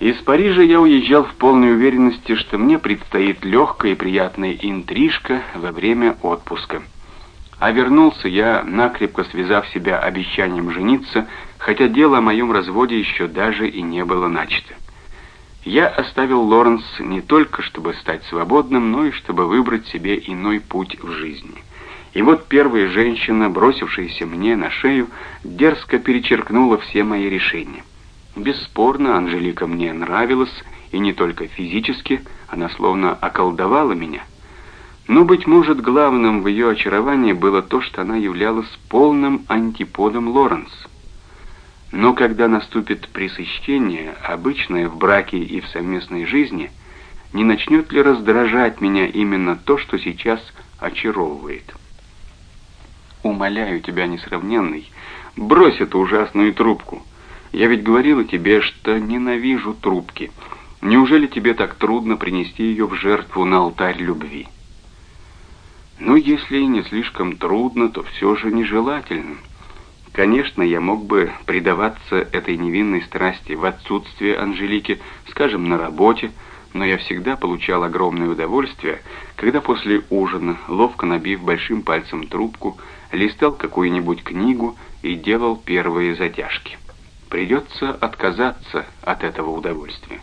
Из Парижа я уезжал в полной уверенности, что мне предстоит легкая и приятная интрижка во время отпуска. А вернулся я, накрепко связав себя обещанием жениться, хотя дело о моем разводе еще даже и не было начато. Я оставил Лоренс не только, чтобы стать свободным, но и чтобы выбрать себе иной путь в жизни. И вот первая женщина, бросившаяся мне на шею, дерзко перечеркнула все мои решения. Бесспорно, Анжелика мне нравилась, и не только физически, она словно околдовала меня. Но, быть может, главным в ее очаровании было то, что она являлась полным антиподом Лоренс. Но когда наступит пресыщение, обычное в браке и в совместной жизни, не начнет ли раздражать меня именно то, что сейчас очаровывает? Умоляю тебя, несравненный, брось эту ужасную трубку. Я ведь говорила тебе, что ненавижу трубки. Неужели тебе так трудно принести ее в жертву на алтарь любви? Ну, если и не слишком трудно, то все же нежелательно. Конечно, я мог бы предаваться этой невинной страсти в отсутствие Анжелики, скажем, на работе, но я всегда получал огромное удовольствие, когда после ужина, ловко набив большим пальцем трубку, листал какую-нибудь книгу и делал первые затяжки. Придется отказаться от этого удовольствия.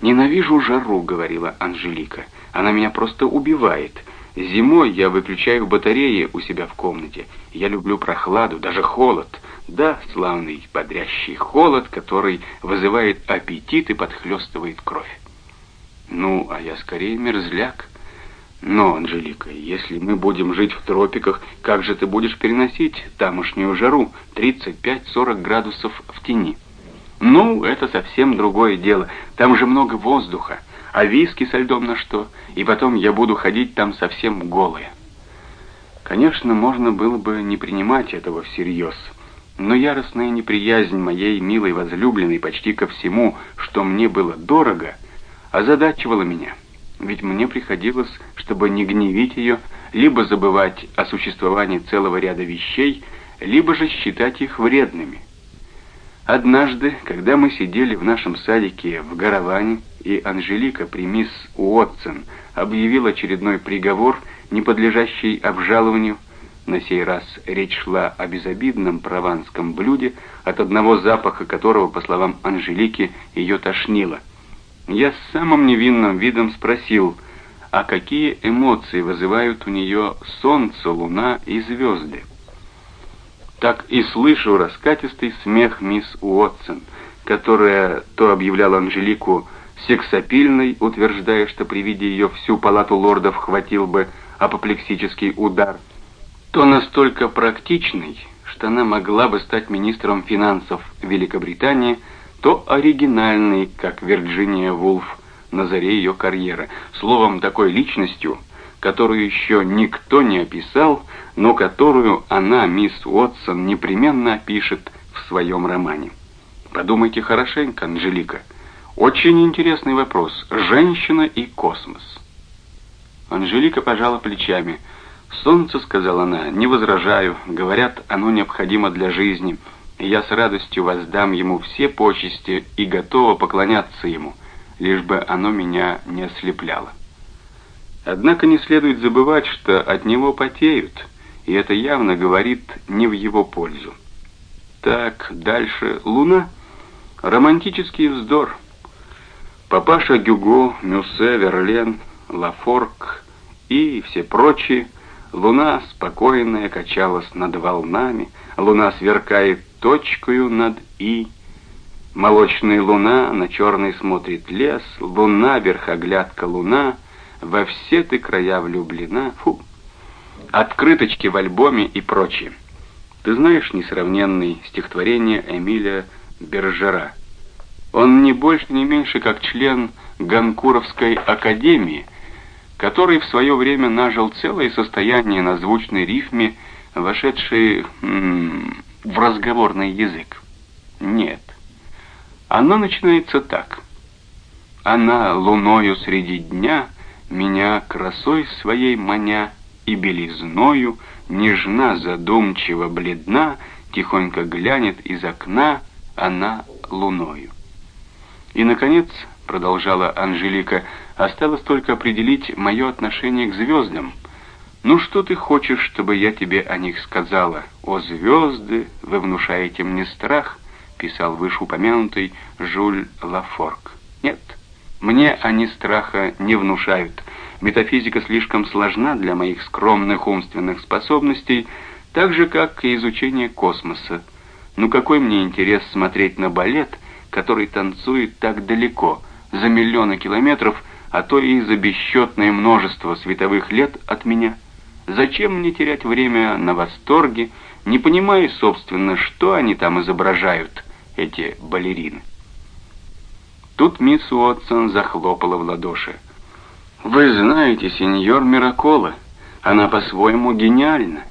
«Ненавижу жару», — говорила Анжелика. «Она меня просто убивает. Зимой я выключаю батареи у себя в комнате. Я люблю прохладу, даже холод. Да, славный бодрящий холод, который вызывает аппетит и подхлестывает кровь. Ну, а я скорее мерзляк. Но, Анжелика, если мы будем жить в тропиках, как же ты будешь переносить тамошнюю жару 35-40 градусов в тени? Ну, это совсем другое дело. Там же много воздуха. А виски со льдом на что? И потом я буду ходить там совсем голая. Конечно, можно было бы не принимать этого всерьез. Но яростная неприязнь моей милой возлюбленной почти ко всему, что мне было дорого, озадачивала меня ведь мне приходилось, чтобы не гневить ее, либо забывать о существовании целого ряда вещей, либо же считать их вредными. Однажды, когда мы сидели в нашем садике в Гараване, и Анжелика при мисс Уотсон объявила очередной приговор, не подлежащий обжалованию, на сей раз речь шла о безобидном прованском блюде, от одного запаха которого, по словам Анжелики, ее тошнило. Я с самым невинным видом спросил, а какие эмоции вызывают у нее солнце, луна и звезды. Так и слышу раскатистый смех мисс Уотсон, которая то объявляла Анжелику сексапильной, утверждая, что при виде ее всю палату лордов хватил бы апоплексический удар, то настолько практичной, что она могла бы стать министром финансов Великобритании – то оригинальный, как Вирджиния Вулф на заре ее карьеры. Словом, такой личностью, которую еще никто не описал, но которую она, мисс Уотсон, непременно опишет в своем романе. Подумайте хорошенько, Анжелика. Очень интересный вопрос. Женщина и космос. Анжелика пожала плечами. «Солнце», — сказала она, — «не возражаю. Говорят, оно необходимо для жизни» я с радостью воздам ему все почести и готова поклоняться ему, лишь бы оно меня не ослепляло. Однако не следует забывать, что от него потеют, и это явно говорит не в его пользу. Так, дальше Луна. Романтический вздор. Папаша Гюго, Мюссе, Верлен, Лафорг и все прочие. Луна спокойная качалась над волнами, луна сверкает точкою над «и». Молочная луна, на черный смотрит лес, луна, верхоглядка луна, во все ты края влюблена. Фу. Открыточки в альбоме и прочее. Ты знаешь несравненный стихотворение Эмиля Бержера? Он не больше, не меньше, как член Ганкуровской академии, который в свое время нажил целое состояние на звучной рифме, вошедшей в разговорный язык. Нет. Оно начинается так. Она луною среди дня меня красой своей маня и белизною, нежна, задумчиво, бледна, тихонько глянет из окна она луною. И, наконец, продолжала Анжелика, осталось только определить мое отношение к звездам. Ну что ты хочешь, чтобы я тебе о них сказала? О звезды, вы внушаете мне страх, писал вышеупомянутый Жюль Лафорг. Нет, мне они страха не внушают. Метафизика слишком сложна для моих скромных умственных способностей, так же, как и изучение космоса. Ну какой мне интерес смотреть на балет, который танцует так далеко, за миллионы километров, а то и за бесчетное множество световых лет от меня? Зачем мне терять время на восторге, не понимая, собственно, что они там изображают, эти балерины? Тут мисс Уотсон захлопала в ладоши. «Вы знаете, сеньор Миракола, она по-своему гениальна.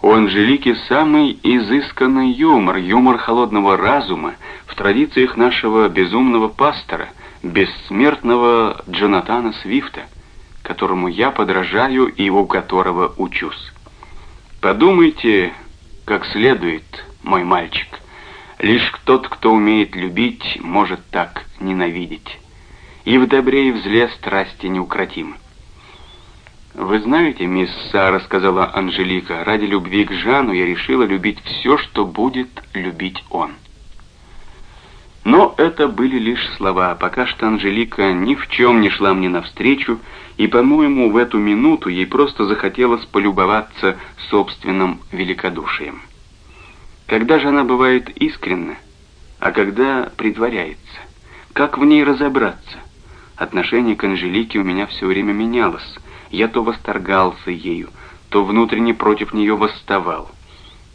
У Анжелики самый изысканный юмор, юмор холодного разума в традициях нашего безумного пастора, бессмертного Джонатана Свифта, которому я подражаю и у которого учусь. Подумайте как следует, мой мальчик. Лишь тот, кто умеет любить, может так ненавидеть. И в добре и в зле страсти неукротимы. «Вы знаете, мисс Сара, — сказала Анжелика, — ради любви к Жану я решила любить все, что будет любить он». Но это были лишь слова, пока что Анжелика ни в чем не шла мне навстречу, и, по-моему, в эту минуту ей просто захотелось полюбоваться собственным великодушием. Когда же она бывает искренна, а когда притворяется? Как в ней разобраться? Отношение к Анжелике у меня все время менялось — я то восторгался ею, то внутренне против нее восставал.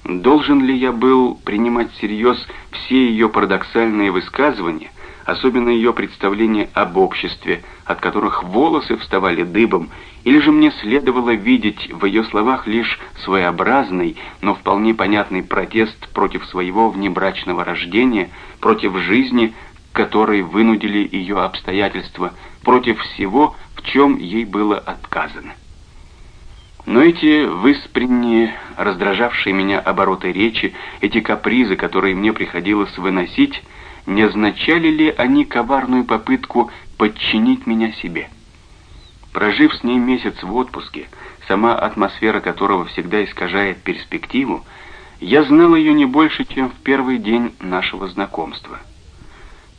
Должен ли я был принимать всерьез все ее парадоксальные высказывания, особенно ее представления об обществе, от которых волосы вставали дыбом, или же мне следовало видеть в ее словах лишь своеобразный, но вполне понятный протест против своего внебрачного рождения, против жизни, которой вынудили ее обстоятельства, против всего, в чем ей было отказано. Но эти выспренние, раздражавшие меня обороты речи, эти капризы, которые мне приходилось выносить, не означали ли они коварную попытку подчинить меня себе? Прожив с ней месяц в отпуске, сама атмосфера которого всегда искажает перспективу, я знал ее не больше, чем в первый день нашего знакомства.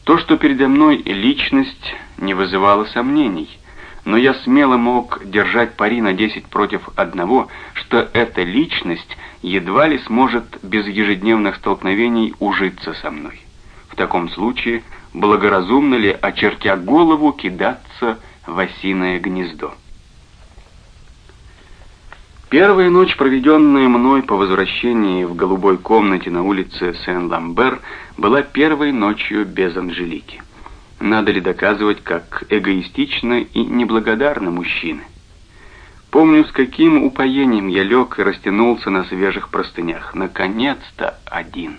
То, что передо мной личность, не вызывало сомнений — но я смело мог держать пари на 10 против одного, что эта личность едва ли сможет без ежедневных столкновений ужиться со мной. В таком случае, благоразумно ли, очертя голову, кидаться в осиное гнездо? Первая ночь, проведенная мной по возвращении в голубой комнате на улице Сен-Ламбер, была первой ночью без Анжелики. Надо ли доказывать, как эгоистично и неблагодарны мужчины? Помню, с каким упоением я лег и растянулся на свежих простынях. Наконец-то один.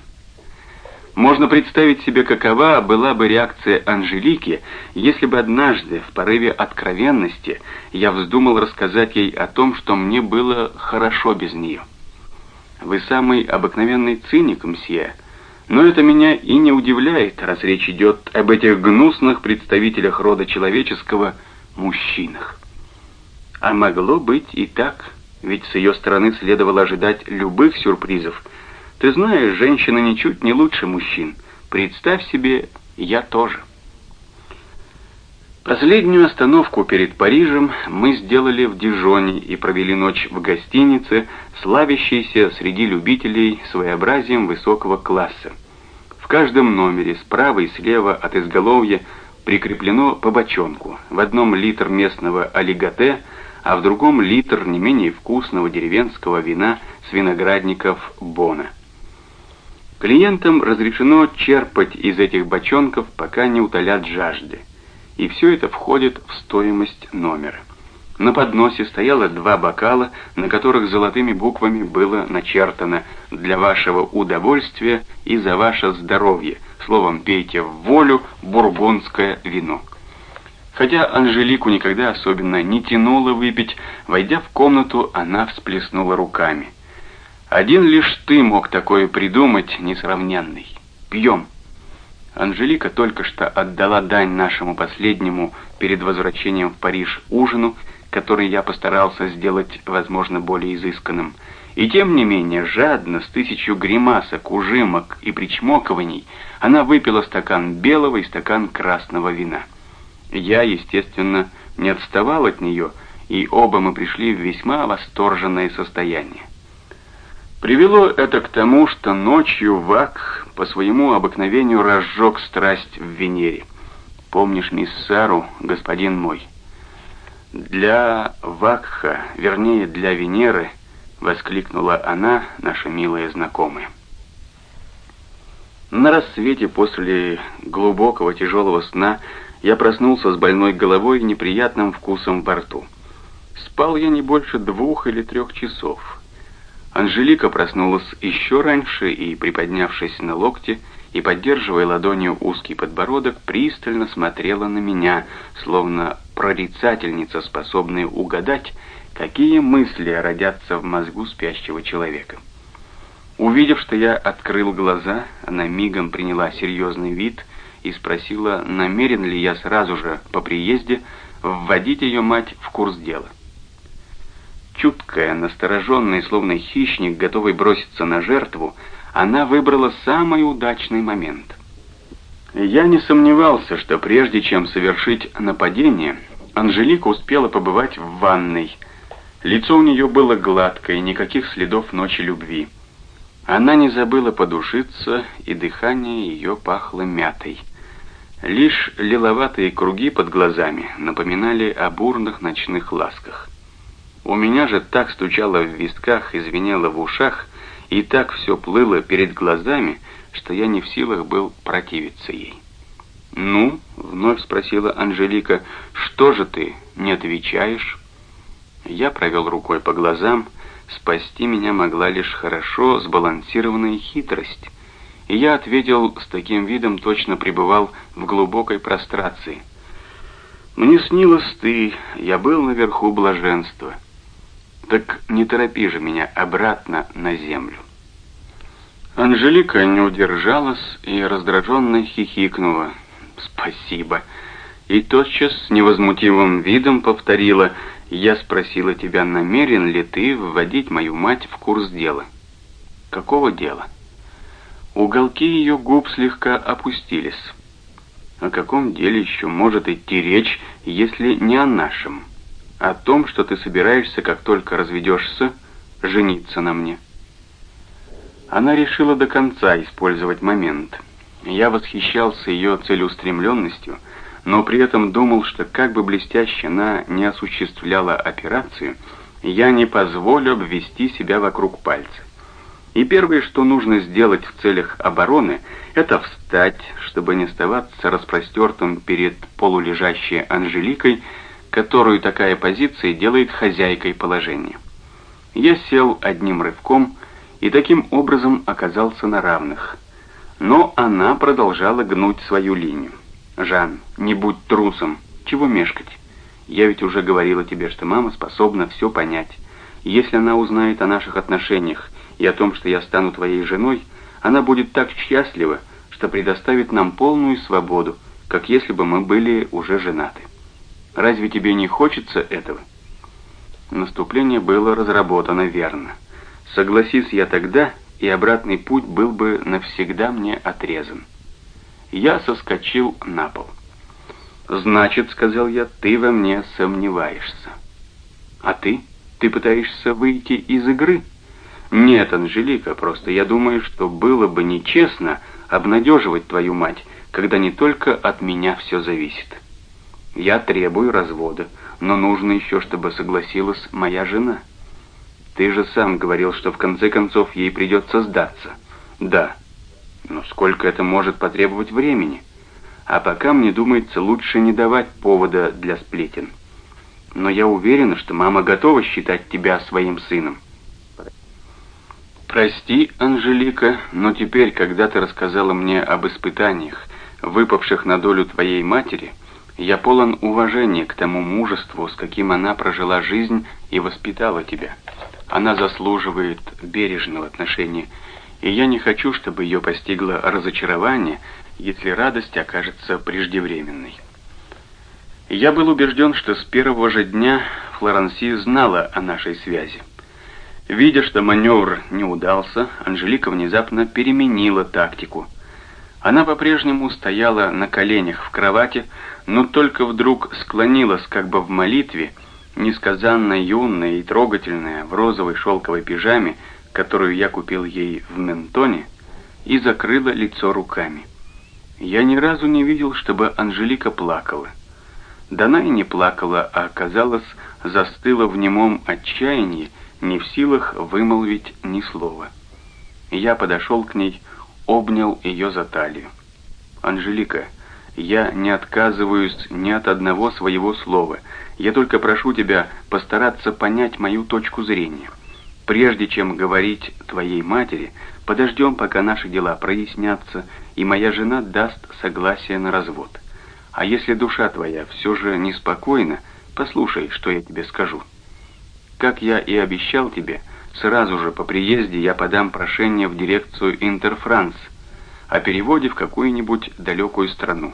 Можно представить себе, какова была бы реакция Анжелики, если бы однажды, в порыве откровенности, я вздумал рассказать ей о том, что мне было хорошо без нее. «Вы самый обыкновенный циник, мсье», но это меня и не удивляет, раз речь идет об этих гнусных представителях рода человеческого мужчинах. А могло быть и так, ведь с ее стороны следовало ожидать любых сюрпризов. Ты знаешь, женщины ничуть не лучше мужчин. Представь себе, я тоже. Последнюю остановку перед Парижем мы сделали в Дижоне и провели ночь в гостинице, славящейся среди любителей своеобразием высокого класса. В каждом номере справа и слева от изголовья прикреплено по бочонку. В одном литр местного олиготе, а в другом литр не менее вкусного деревенского вина с виноградников Бона. Клиентам разрешено черпать из этих бочонков, пока не утолят жажды и все это входит в стоимость номера. На подносе стояло два бокала, на которых золотыми буквами было начертано «Для вашего удовольствия и за ваше здоровье». Словом, пейте в волю бургундское вино. Хотя Анжелику никогда особенно не тянуло выпить, войдя в комнату, она всплеснула руками. «Один лишь ты мог такое придумать, несравненный. Пьем». Анжелика только что отдала дань нашему последнему перед возвращением в Париж ужину, который я постарался сделать, возможно, более изысканным. И тем не менее, жадно, с тысячу гримасок, ужимок и причмокований, она выпила стакан белого и стакан красного вина. Я, естественно, не отставал от нее, и оба мы пришли в весьма восторженное состояние. Привело это к тому, что ночью Вак по своему обыкновению разжег страсть в Венере. Помнишь мисс Сару, господин мой? Для Вакха, вернее, для Венеры, воскликнула она, наша милая знакомая. На рассвете после глубокого тяжелого сна я проснулся с больной головой и неприятным вкусом во рту. Спал я не больше двух или трех часов. Анжелика проснулась еще раньше и, приподнявшись на локте и поддерживая ладонью узкий подбородок, пристально смотрела на меня, словно прорицательница, способная угадать, какие мысли родятся в мозгу спящего человека. Увидев, что я открыл глаза, она мигом приняла серьезный вид и спросила, намерен ли я сразу же по приезде вводить ее мать в курс дела. Чуткая, настороженная, словно хищник, готовый броситься на жертву, она выбрала самый удачный момент. Я не сомневался, что прежде чем совершить нападение, Анжелика успела побывать в ванной. Лицо у нее было гладкое, никаких следов ночи любви. Она не забыла подушиться, и дыхание ее пахло мятой. Лишь лиловатые круги под глазами напоминали о бурных ночных ласках. У меня же так стучало в висках и в ушах, и так все плыло перед глазами, что я не в силах был противиться ей. «Ну?» — вновь спросила Анжелика. «Что же ты не отвечаешь?» Я провел рукой по глазам. Спасти меня могла лишь хорошо сбалансированная хитрость. И я ответил с таким видом, точно пребывал в глубокой прострации. «Мне снилось ты, я был наверху блаженства». Так не торопи же меня обратно на землю. Анжелика не удержалась и раздраженно хихикнула. «Спасибо». И тотчас с невозмутимым видом повторила, «Я спросила тебя, намерен ли ты вводить мою мать в курс дела». «Какого дела?» Уголки ее губ слегка опустились. О каком деле еще может идти речь, если не о нашем? О том, что ты собираешься, как только разведешься, жениться на мне. Она решила до конца использовать момент. Я восхищался ее целеустремленностью, но при этом думал, что как бы блестяще она не осуществляла операцию, я не позволю обвести себя вокруг пальца. И первое, что нужно сделать в целях обороны, это встать, чтобы не оставаться распростертым перед полулежащей Анжеликой, которую такая позиция делает хозяйкой положения. Я сел одним рывком и таким образом оказался на равных. Но она продолжала гнуть свою линию. «Жан, не будь трусом. Чего мешкать? Я ведь уже говорила тебе, что мама способна все понять. Если она узнает о наших отношениях и о том, что я стану твоей женой, она будет так счастлива, что предоставит нам полную свободу, как если бы мы были уже женаты». Разве тебе не хочется этого? Наступление было разработано верно. Согласись я тогда, и обратный путь был бы навсегда мне отрезан. Я соскочил на пол. «Значит, — сказал я, — ты во мне сомневаешься. А ты? Ты пытаешься выйти из игры?» «Нет, Анжелика, просто я думаю, что было бы нечестно обнадеживать твою мать, когда не только от меня все зависит». Я требую развода, но нужно еще, чтобы согласилась моя жена. Ты же сам говорил, что в конце концов ей придется сдаться. Да. Но сколько это может потребовать времени? А пока, мне думается, лучше не давать повода для сплетен. Но я уверена, что мама готова считать тебя своим сыном. Прости, Анжелика, но теперь, когда ты рассказала мне об испытаниях, выпавших на долю твоей матери, я полон уважения к тому мужеству, с каким она прожила жизнь и воспитала тебя. Она заслуживает бережного отношения, и я не хочу, чтобы ее постигло разочарование, если радость окажется преждевременной. Я был убежден, что с первого же дня Флоранси знала о нашей связи. Видя, что маневр не удался, Анжелика внезапно переменила тактику. Она по-прежнему стояла на коленях в кровати, но только вдруг склонилась как бы в молитве, несказанно юная и трогательная, в розовой шелковой пижаме, которую я купил ей в Ментоне, и закрыла лицо руками. Я ни разу не видел, чтобы Анжелика плакала. Да она и не плакала, а, казалось, застыла в немом отчаянии, не в силах вымолвить ни слова. Я подошел к ней, обнял ее за талию. «Анжелика, я не отказываюсь ни от одного своего слова. Я только прошу тебя постараться понять мою точку зрения. Прежде чем говорить твоей матери, подождем, пока наши дела прояснятся, и моя жена даст согласие на развод. А если душа твоя все же неспокойна, послушай, что я тебе скажу. Как я и обещал тебе, сразу же по приезде я подам прошение в дирекцию Интерфранс о переводе в какую-нибудь далекую страну.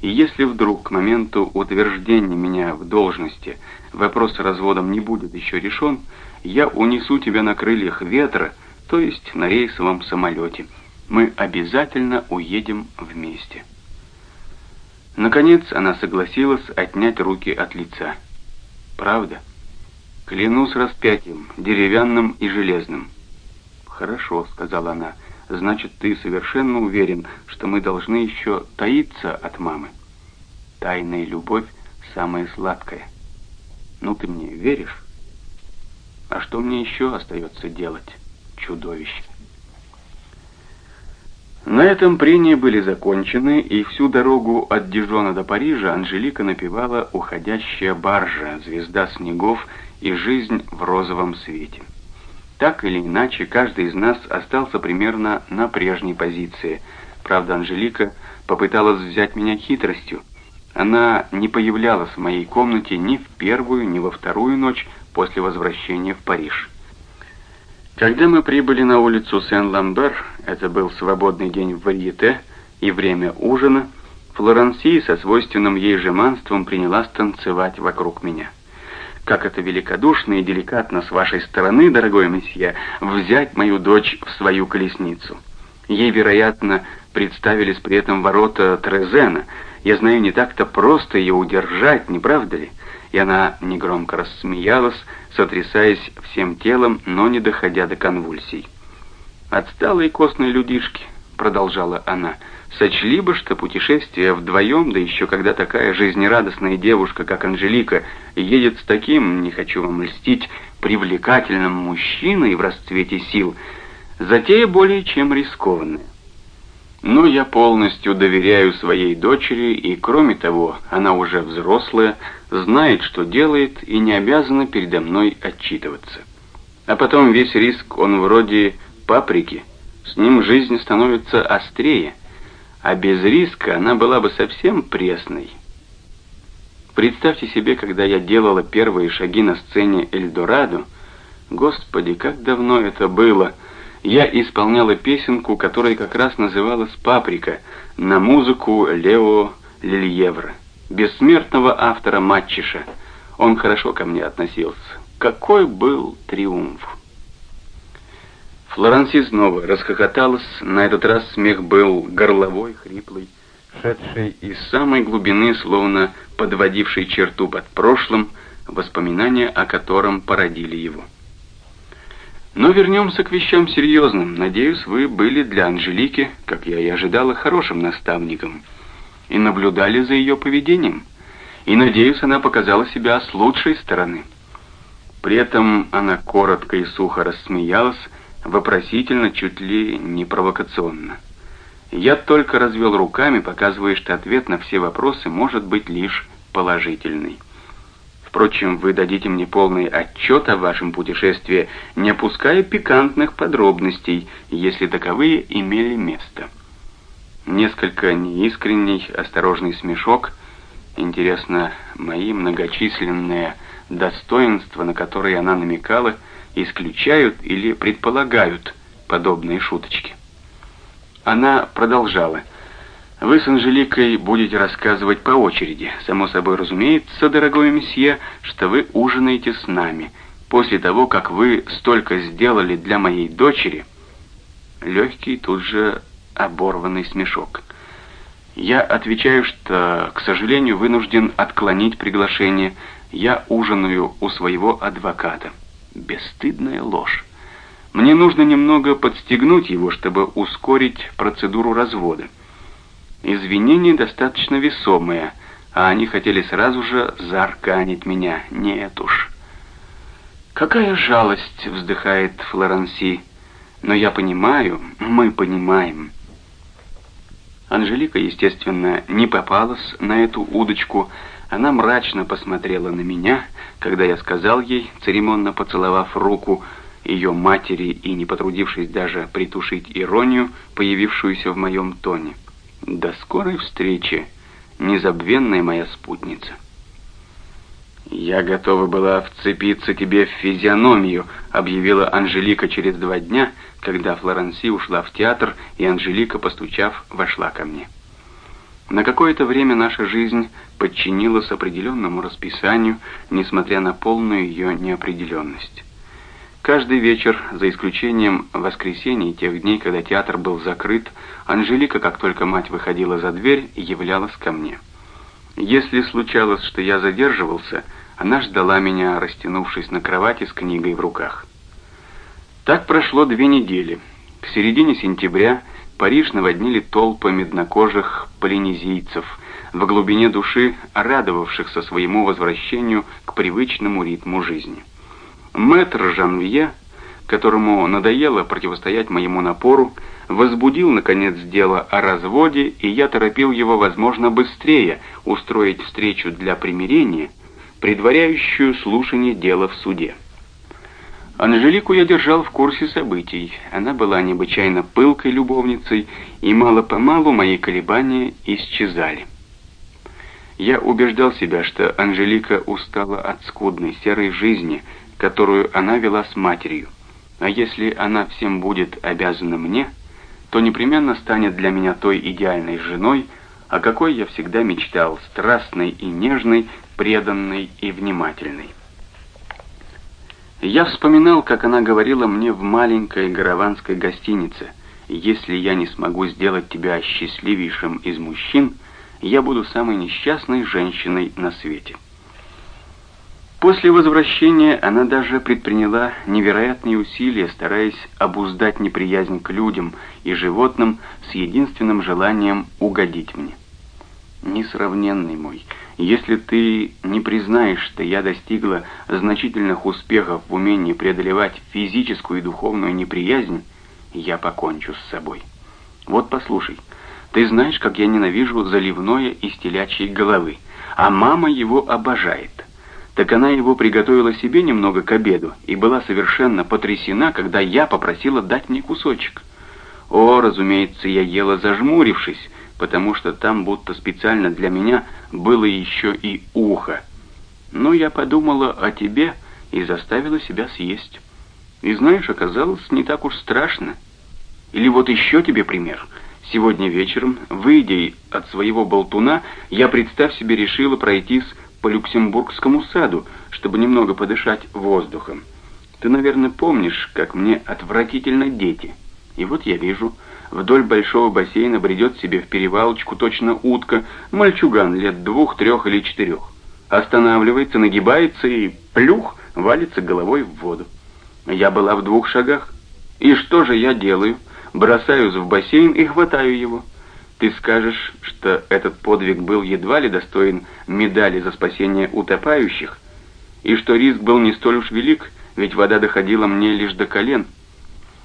И если вдруг к моменту утверждения меня в должности вопрос с разводом не будет еще решен, я унесу тебя на крыльях ветра, то есть на рейсовом самолете. Мы обязательно уедем вместе. Наконец она согласилась отнять руки от лица. Правда? Клянусь распятием, деревянным и железным. Хорошо, сказала она. Значит, ты совершенно уверен, что мы должны еще таиться от мамы. Тайная любовь самая сладкая. Ну ты мне веришь? А что мне еще остается делать, чудовище? На этом прения были закончены, и всю дорогу от Дижона до Парижа Анжелика напевала «Уходящая баржа», «Звезда снегов» и «Жизнь в розовом свете». Так или иначе, каждый из нас остался примерно на прежней позиции. Правда, Анжелика попыталась взять меня хитростью. Она не появлялась в моей комнате ни в первую, ни во вторую ночь после возвращения в Париж. Когда мы прибыли на улицу Сен-Ламбер, это был свободный день в Варьете и время ужина, Флоренси со свойственным ей жеманством принялась танцевать вокруг меня. Как это великодушно и деликатно с вашей стороны, дорогой месье, взять мою дочь в свою колесницу. Ей, вероятно, представились при этом ворота Трезена. Я знаю, не так-то просто ее удержать, не правда ли? И она негромко рассмеялась, сотрясаясь всем телом, но не доходя до конвульсий. «Отсталые костные людишки», — продолжала она, — «сочли бы, что путешествие вдвоем, да еще когда такая жизнерадостная девушка, как Анжелика, едет с таким, не хочу вам льстить, привлекательным мужчиной в расцвете сил, затея более чем рискованная. Но я полностью доверяю своей дочери, и кроме того, она уже взрослая, знает, что делает, и не обязана передо мной отчитываться. А потом весь риск, он вроде паприки, с ним жизнь становится острее, а без риска она была бы совсем пресной. Представьте себе, когда я делала первые шаги на сцене «Эльдорадо», Господи, как давно это было! Я исполняла песенку, которая как раз называлась «Паприка» на музыку Лео Лильевра бессмертного автора Матчиша. Он хорошо ко мне относился. Какой был триумф! Флоранси снова расхохоталась, на этот раз смех был горловой, хриплый, шедший из самой глубины, словно подводивший черту под прошлым, воспоминания о котором породили его. Но вернемся к вещам серьезным. Надеюсь, вы были для Анжелики, как я и ожидала, хорошим наставником — и наблюдали за ее поведением. И, надеюсь, она показала себя с лучшей стороны. При этом она коротко и сухо рассмеялась, вопросительно, чуть ли не провокационно. Я только развел руками, показывая, что ответ на все вопросы может быть лишь положительный. Впрочем, вы дадите мне полный отчет о вашем путешествии, не опуская пикантных подробностей, если таковые имели место. Несколько неискренний, осторожный смешок. Интересно, мои многочисленные достоинства, на которые она намекала, исключают или предполагают подобные шуточки. Она продолжала. Вы с Анжеликой будете рассказывать по очереди. Само собой разумеется, дорогой месье, что вы ужинаете с нами. После того, как вы столько сделали для моей дочери... Легкий тут же оборванный смешок. Я отвечаю, что, к сожалению, вынужден отклонить приглашение. Я ужинаю у своего адвоката. Бесстыдная ложь. Мне нужно немного подстегнуть его, чтобы ускорить процедуру развода. Извинения достаточно весомые, а они хотели сразу же заарканить меня. Нет уж. «Какая жалость!» — вздыхает Флоранси. «Но я понимаю, мы понимаем». Анжелика, естественно, не попалась на эту удочку. Она мрачно посмотрела на меня, когда я сказал ей, церемонно поцеловав руку ее матери и не потрудившись даже притушить иронию, появившуюся в моем тоне. До скорой встречи, незабвенная моя спутница. «Я готова была вцепиться тебе в физиономию», — объявила Анжелика через два дня, когда Флоренси ушла в театр, и Анжелика, постучав, вошла ко мне. На какое-то время наша жизнь подчинилась определенному расписанию, несмотря на полную ее неопределенность. Каждый вечер, за исключением воскресений и тех дней, когда театр был закрыт, Анжелика, как только мать выходила за дверь, являлась ко мне. Если случалось, что я задерживался, она ждала меня, растянувшись на кровати с книгой в руках. Так прошло две недели. К середине сентября Париж наводнили толпы меднокожих полинезийцев, в глубине души радовавшихся своему возвращению к привычному ритму жизни. Мэтр Жанвье, которому надоело противостоять моему напору, возбудил, наконец, дело о разводе, и я торопил его, возможно, быстрее устроить встречу для примирения, предваряющую слушание дела в суде. Анжелику я держал в курсе событий. Она была необычайно пылкой любовницей, и мало-помалу мои колебания исчезали. Я убеждал себя, что Анжелика устала от скудной серой жизни, которую она вела с матерью. А если она всем будет обязана мне, то непременно станет для меня той идеальной женой, о какой я всегда мечтал, страстной и нежной, преданной и внимательной. Я вспоминал, как она говорила мне в маленькой гараванской гостинице, «Если я не смогу сделать тебя счастливейшим из мужчин, я буду самой несчастной женщиной на свете». После возвращения она даже предприняла невероятные усилия, стараясь обуздать неприязнь к людям и животным с единственным желанием угодить мне. Несравненный мой, если ты не признаешь, что я достигла значительных успехов в умении преодолевать физическую и духовную неприязнь, я покончу с собой. Вот послушай, ты знаешь, как я ненавижу заливное из телячьей головы, а мама его обожает. Так она его приготовила себе немного к обеду и была совершенно потрясена, когда я попросила дать мне кусочек. О, разумеется, я ела зажмурившись, потому что там будто специально для меня было еще и ухо. Но я подумала о тебе и заставила себя съесть. И знаешь, оказалось не так уж страшно. Или вот еще тебе пример. Сегодня вечером, выйдя от своего болтуна, я, представь себе, решила пройтись по Люксембургскому саду, чтобы немного подышать воздухом. Ты, наверное, помнишь, как мне отвратительно дети. И вот я вижу, вдоль большого бассейна бредет себе в перевалочку точно утка, мальчуган лет двух, трех или четырех. Останавливается, нагибается и плюх валится головой в воду. Я была в двух шагах. И что же я делаю? Бросаюсь в бассейн и хватаю его. Ты скажешь, что этот подвиг был едва ли достоин медали за спасение утопающих, и что риск был не столь уж велик, ведь вода доходила мне лишь до колен.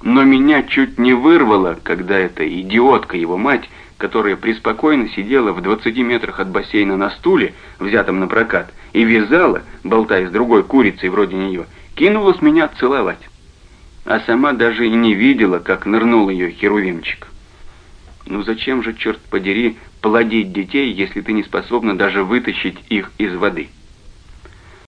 Но меня чуть не вырвало, когда эта идиотка, его мать, которая преспокойно сидела в 20 метрах от бассейна на стуле, взятом на прокат, и вязала, болтая с другой курицей вроде нее, кинулась меня целовать. А сама даже и не видела, как нырнул ее херувимчик. Ну зачем же, черт подери, плодить детей, если ты не способна даже вытащить их из воды?»